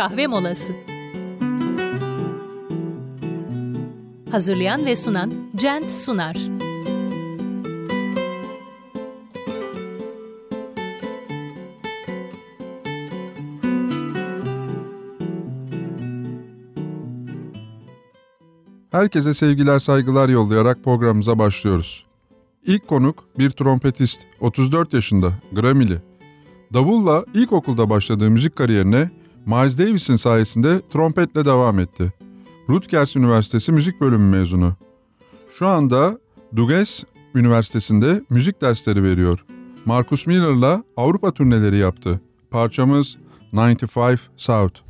kahve molası. Hazırlayan ve sunan Cent Sunar. Herkese sevgiler saygılar yollayarak programımıza başlıyoruz. İlk konuk bir trompetist, 34 yaşında, Grammy'li. Davulla ilkokulda başladığı müzik kariyerine Miles Davis'in sayesinde trompetle devam etti. Rutgers Üniversitesi Müzik Bölümü mezunu. Şu anda Duges Üniversitesi'nde müzik dersleri veriyor. Marcus Miller'la Avrupa turneleri yaptı. Parçamız 95 South.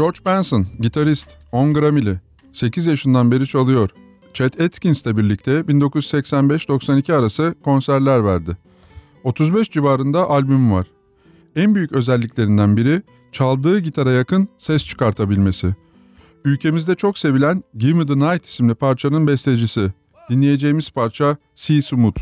George Benson, gitarist, 10 Grammy'li. 8 yaşından beri çalıyor. Chet Atkins'le birlikte 1985-92 arası konserler verdi. 35 civarında albüm var. En büyük özelliklerinden biri çaldığı gitara yakın ses çıkartabilmesi. Ülkemizde çok sevilen Give Me The Night isimli parçanın bestecisi. Dinleyeceğimiz parça Sea Sumut.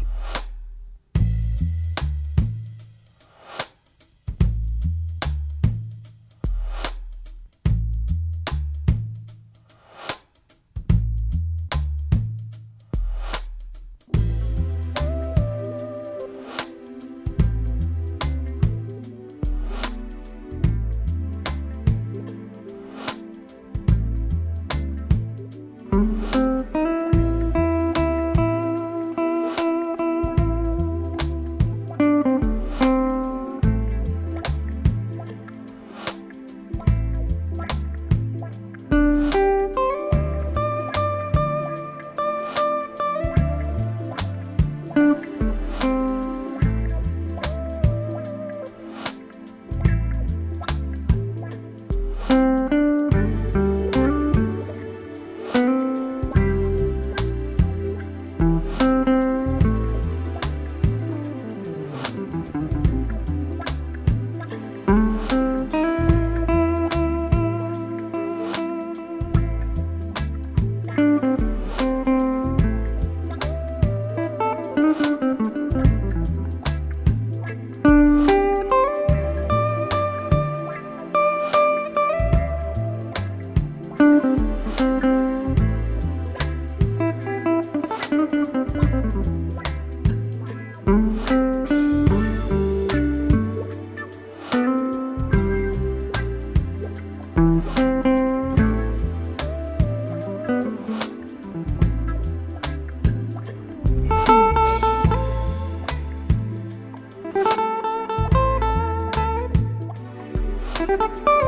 oh you.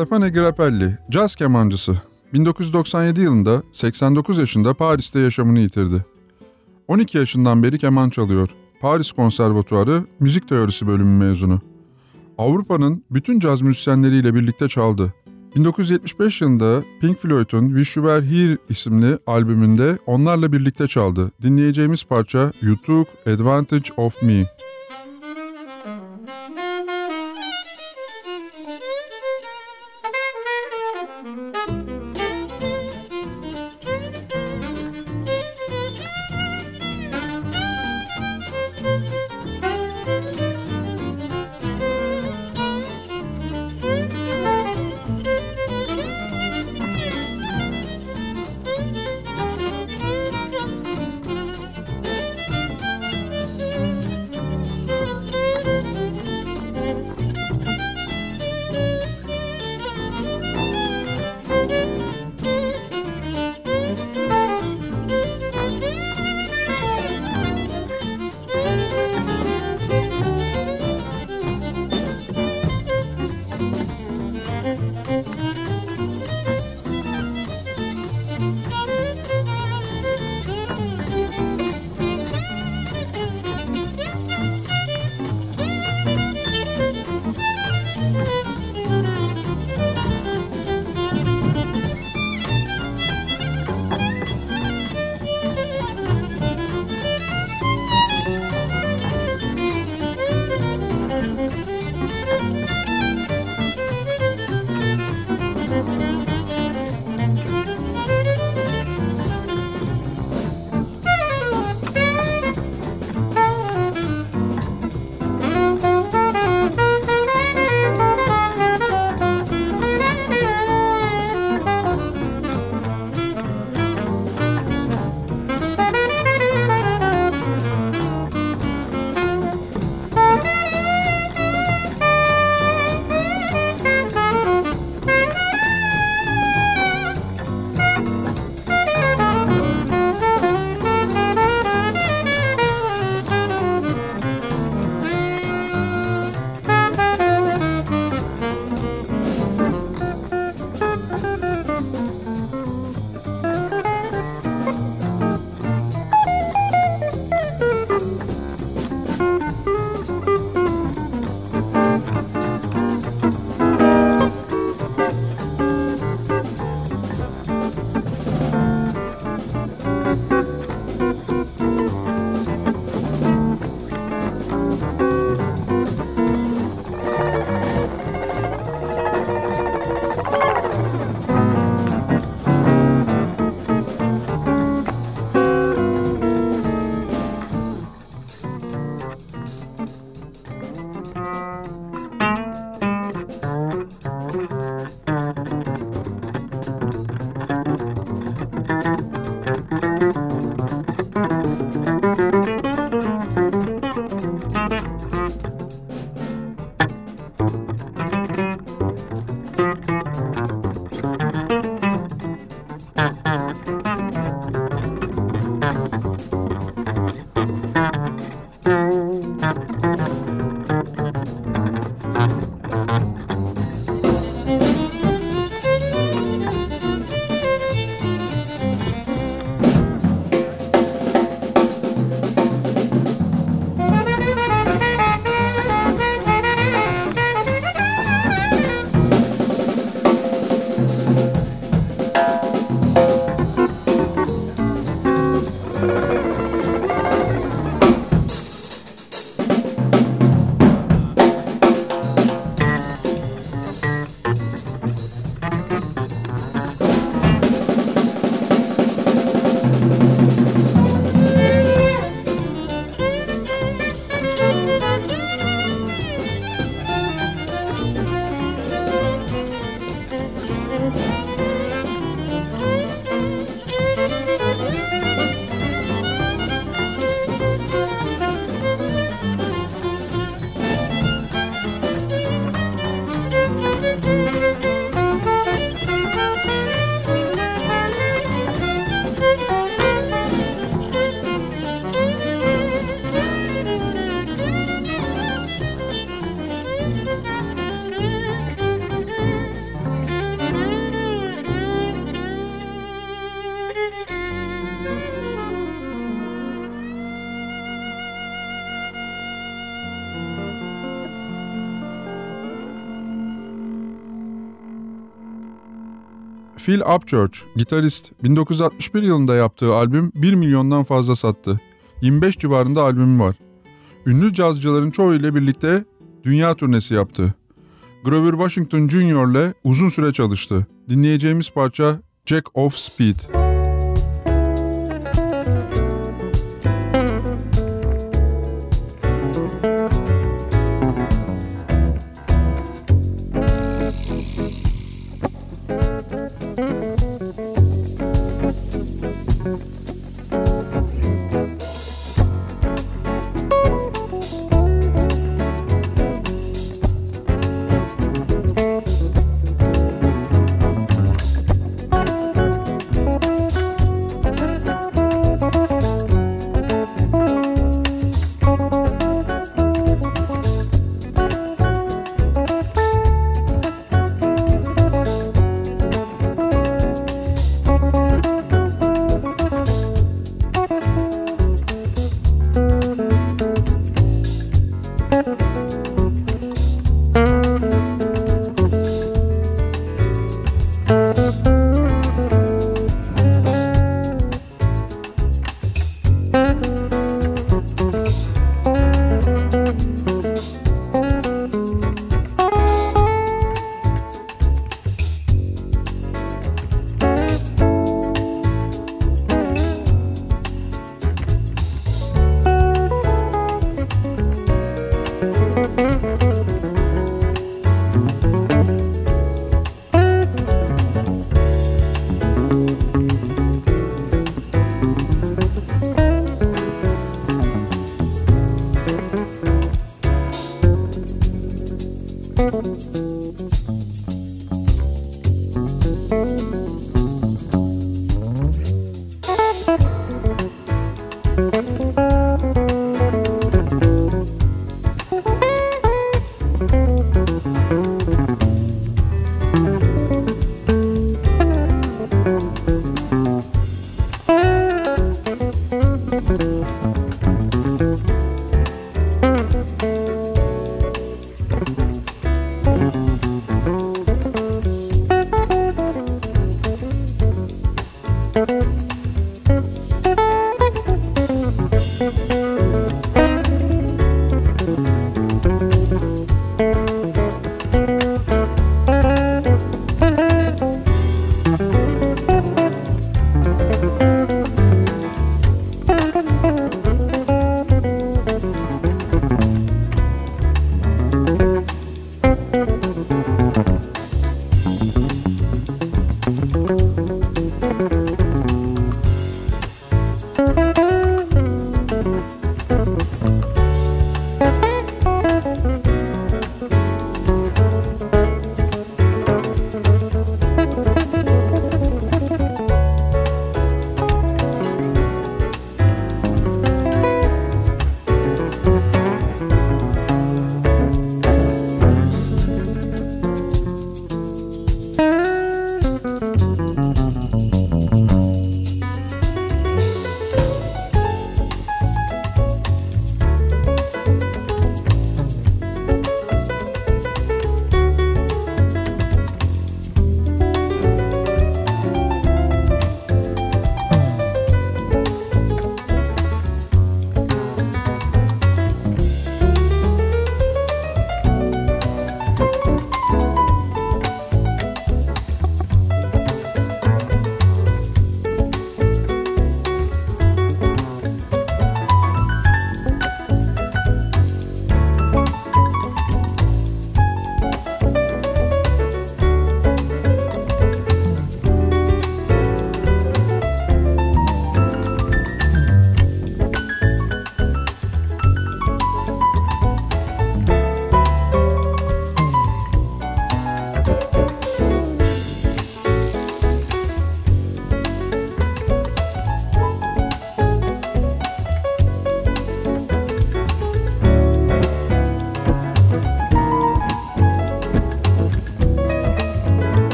Stefano Grappelli, caz kemancısı. 1997 yılında 89 yaşında Paris'te yaşamını yitirdi. 12 yaşından beri keman çalıyor. Paris Konservatuarı Müzik Teorisi bölümü mezunu. Avrupa'nın bütün caz müzisyenleriyle birlikte çaldı. 1975 yılında Pink Floyd'un Wish You Were Here isimli albümünde onlarla birlikte çaldı. Dinleyeceğimiz parça You Took Advantage of Me. Phil Upchurch, gitarist, 1961 yılında yaptığı albüm 1 milyondan fazla sattı. 25 civarında albümü var. Ünlü cazcıların çoğu ile birlikte dünya turnesi yaptı. Grover Washington Jr. ile uzun süre çalıştı. Dinleyeceğimiz parça Jack of Speed.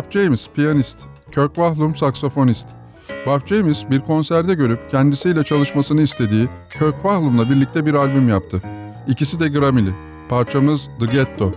Bob James, piyanist. Kirk Wahlum, saksafonist. Bob James bir konserde görüp kendisiyle çalışmasını istediği Kirk Wahlum'la birlikte bir albüm yaptı. İkisi de Grammy'li. Parçamız The Ghetto.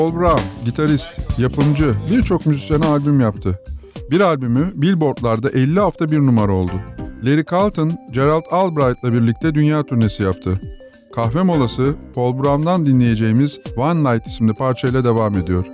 Paul Brown, gitarist, yapımcı, birçok müzisyene albüm yaptı. Bir albümü Billboard'larda 50 hafta bir numara oldu. Larry Carlton, Gerald Albright'la birlikte dünya turnesi yaptı. Kahve molası Paul Brown'dan dinleyeceğimiz One Night isimli parçayla devam ediyor.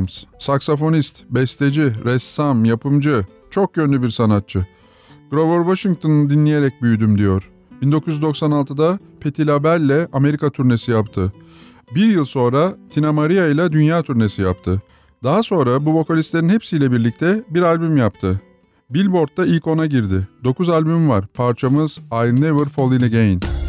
Williams, saksafonist, besteci, ressam, yapımcı, çok yönlü bir sanatçı. Grover Washington'ı dinleyerek büyüdüm diyor. 1996'da Patti LaBelle'le Amerika turnesi yaptı. Bir yıl sonra Tina Maria ile dünya turnesi yaptı. Daha sonra bu vokalistlerin hepsiyle birlikte bir albüm yaptı. Billboard'da ilk ona girdi. 9 albüm var. Parçamız I Never Fall In Again.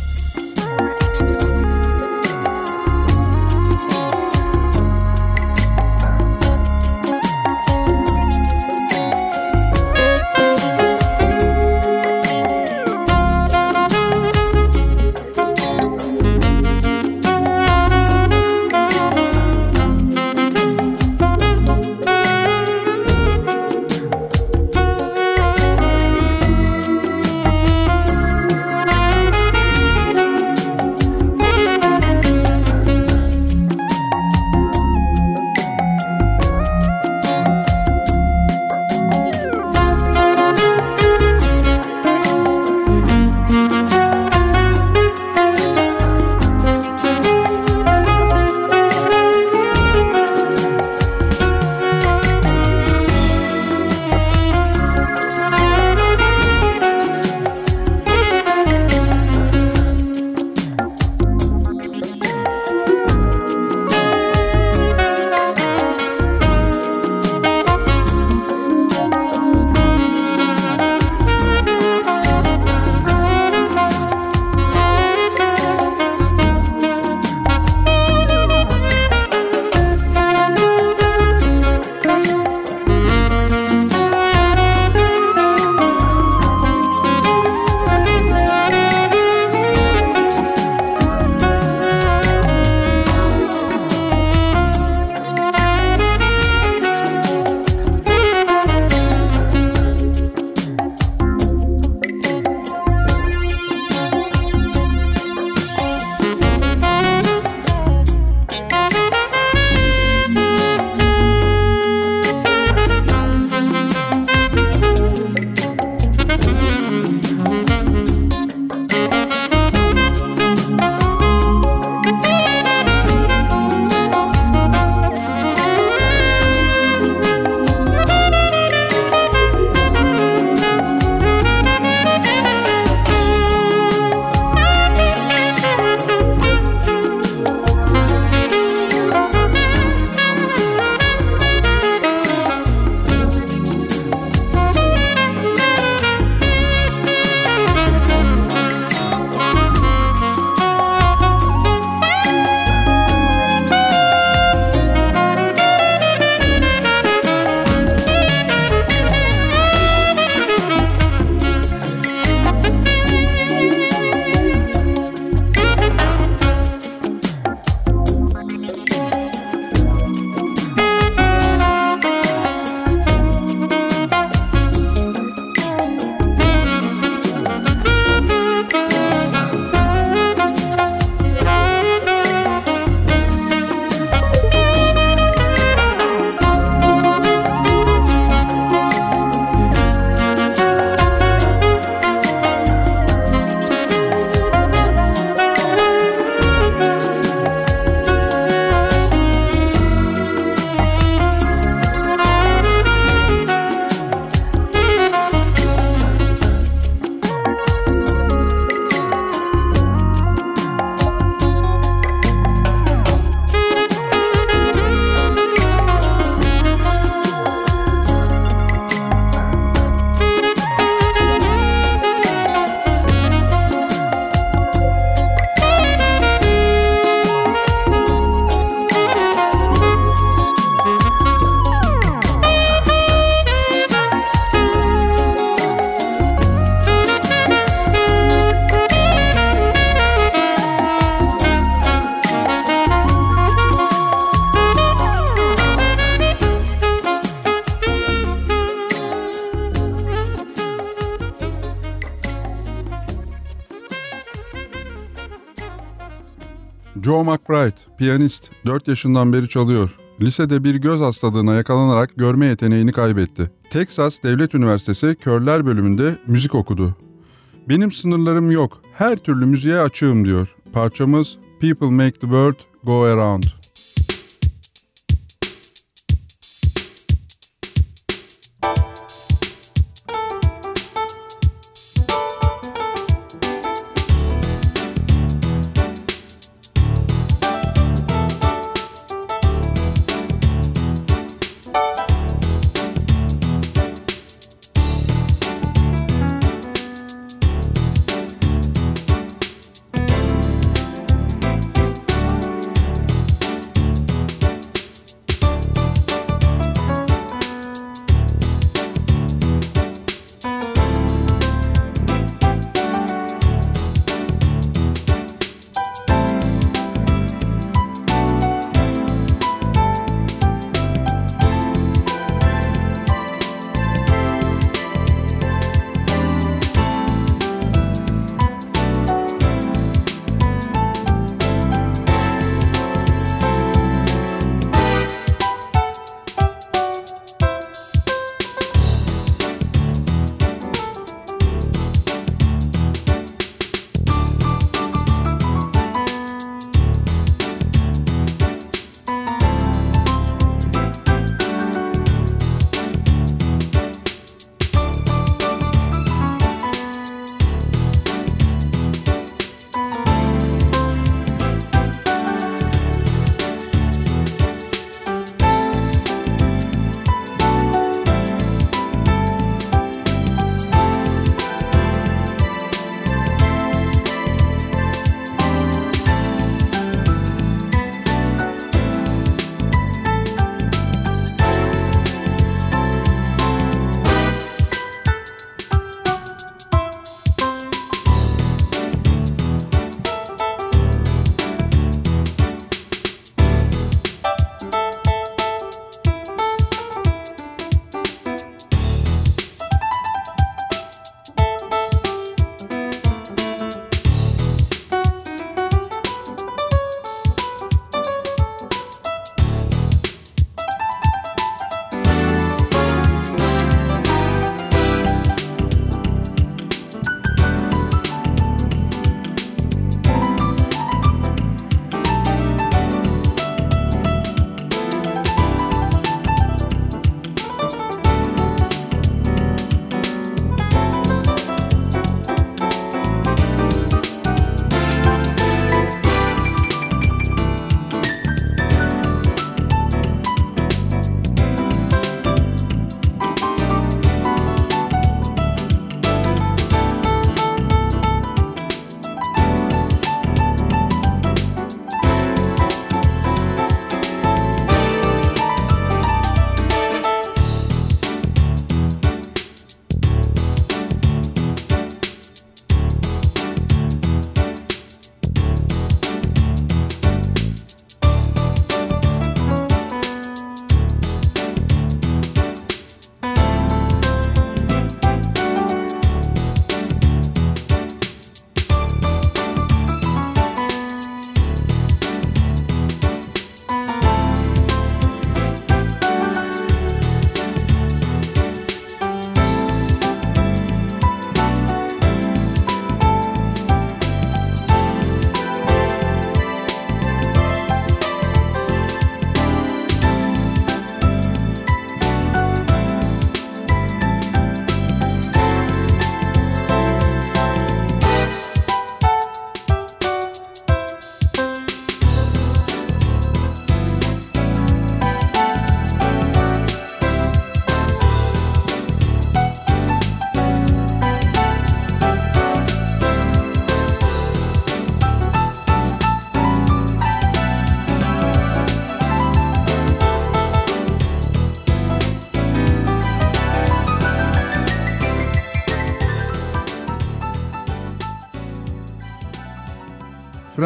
Joe McBride, piyanist, 4 yaşından beri çalıyor. Lisede bir göz hastalığına yakalanarak görme yeteneğini kaybetti. Texas Devlet Üniversitesi Körler bölümünde müzik okudu. Benim sınırlarım yok, her türlü müziğe açığım diyor. Parçamız People Make the World Go Around.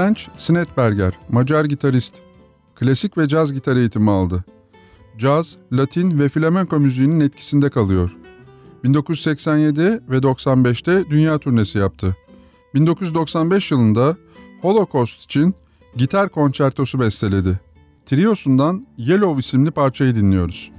French Snetberger, Macar gitarist. Klasik ve caz gitar eğitimi aldı. Caz, Latin ve flamenco müziğinin etkisinde kalıyor. 1987 ve 95'te dünya turnesi yaptı. 1995 yılında Holocaust için gitar konçertosu besteledi. Triosundan Yellow isimli parçayı dinliyoruz.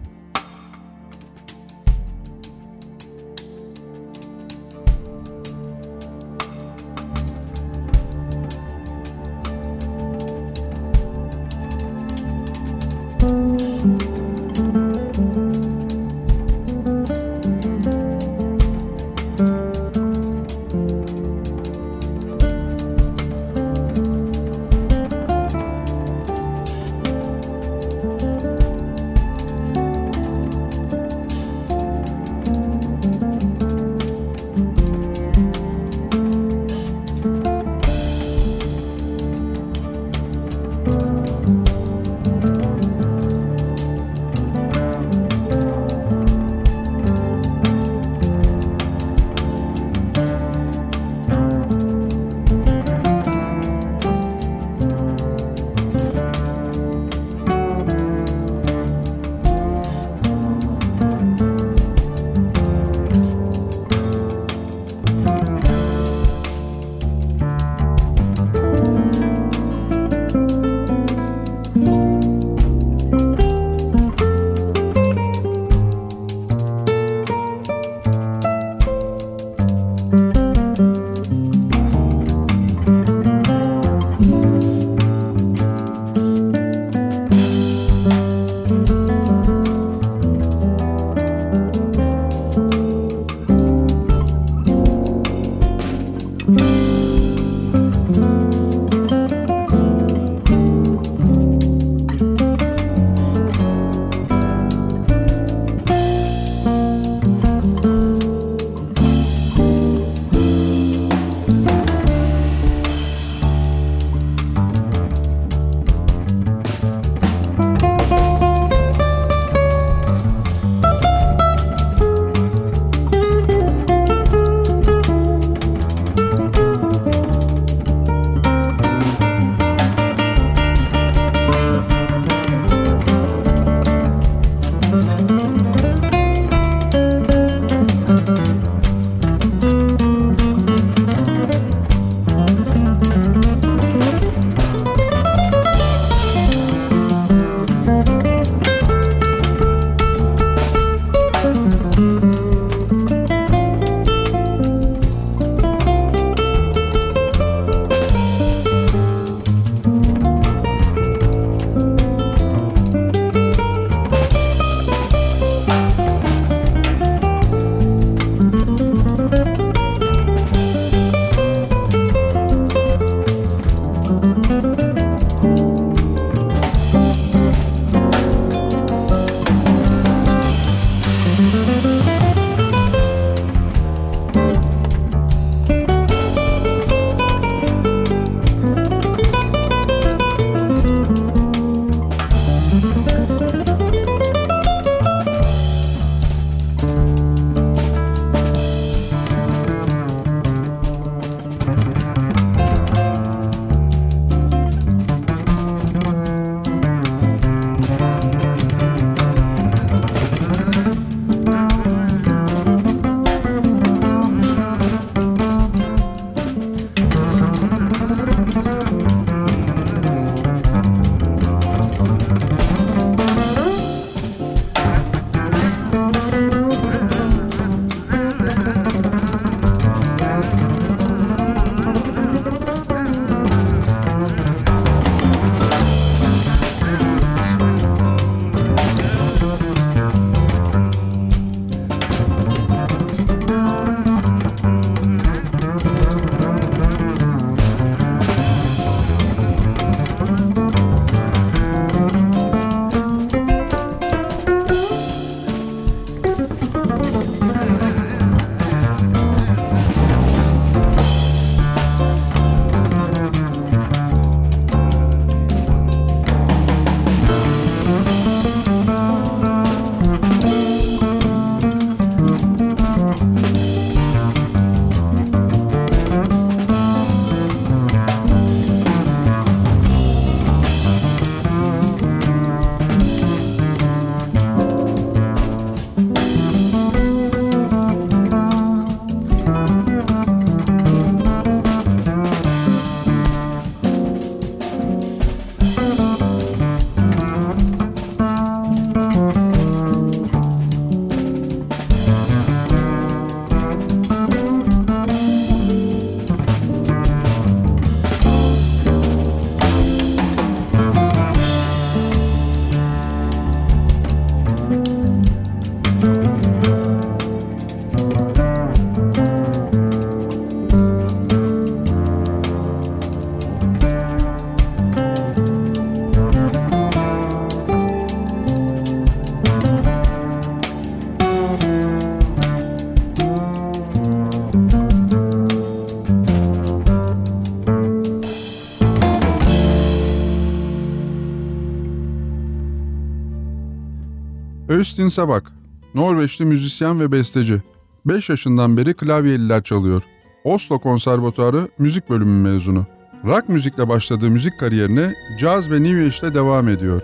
Øystein Sebak, Norveçli müzisyen ve besteci. 5 yaşından beri klavyeliler çalıyor. Oslo Konservatuarı müzik bölümü mezunu. Rock müzikle başladığı müzik kariyerine caz ve new age ile devam ediyor.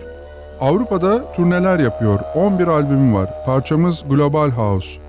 Avrupa'da turneler yapıyor. 11 albümü var. Parçamız Global House.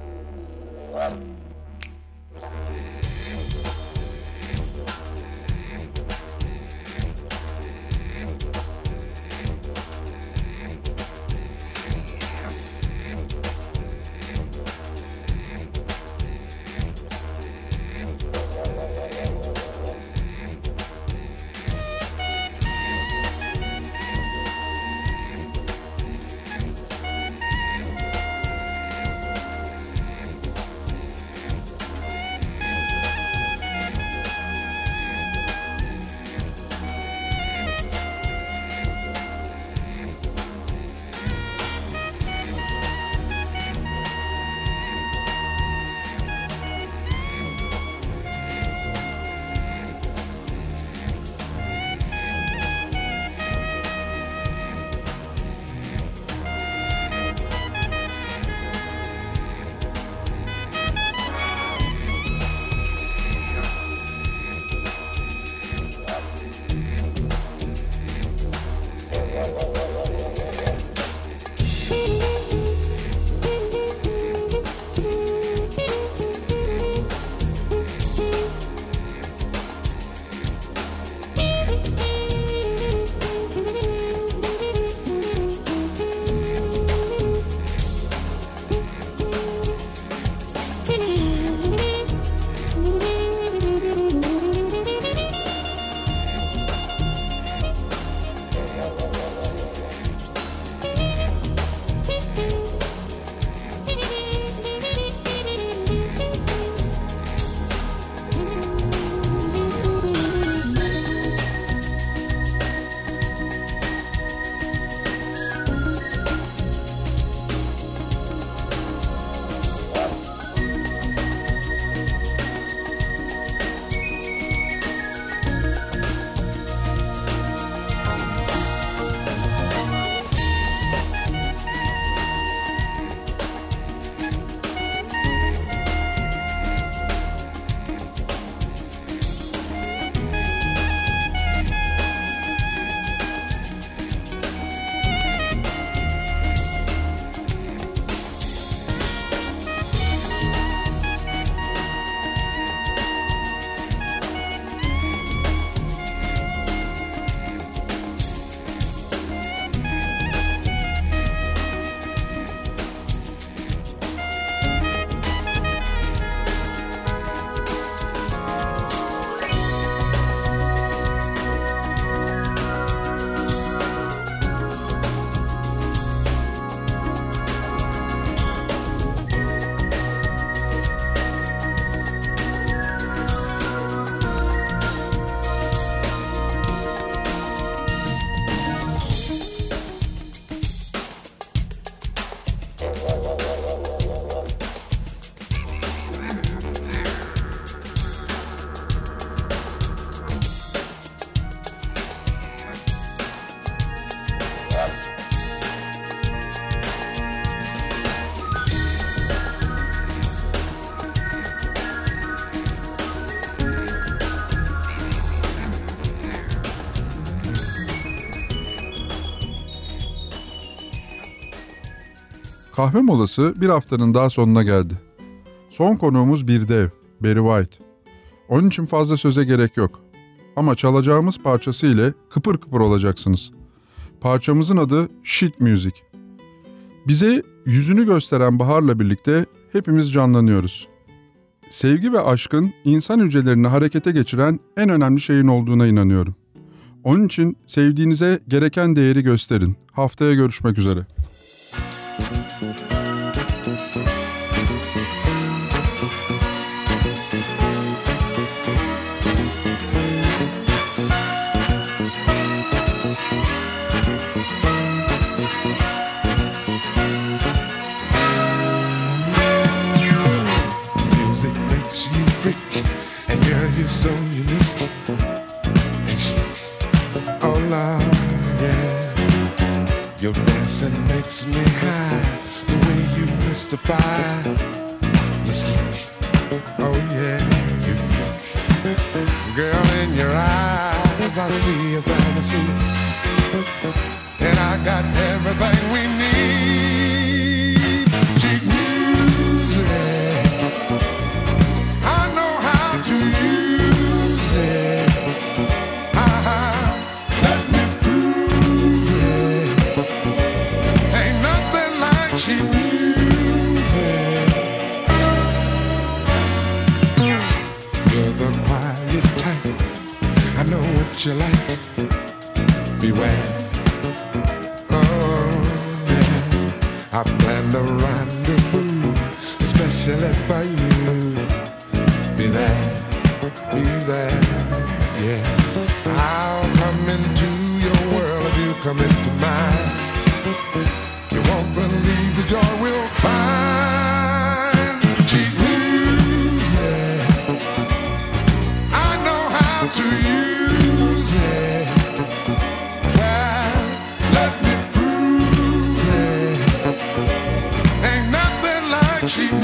Kahve molası bir haftanın daha sonuna geldi. Son konuğumuz bir dev, Barry White. Onun için fazla söze gerek yok. Ama çalacağımız parçası ile kıpır kıpır olacaksınız. Parçamızın adı Shit Music. Bize yüzünü gösteren baharla birlikte hepimiz canlanıyoruz. Sevgi ve aşkın insan hücrelerini harekete geçiren en önemli şeyin olduğuna inanıyorum. Onun için sevdiğinize gereken değeri gösterin. Haftaya görüşmek üzere. She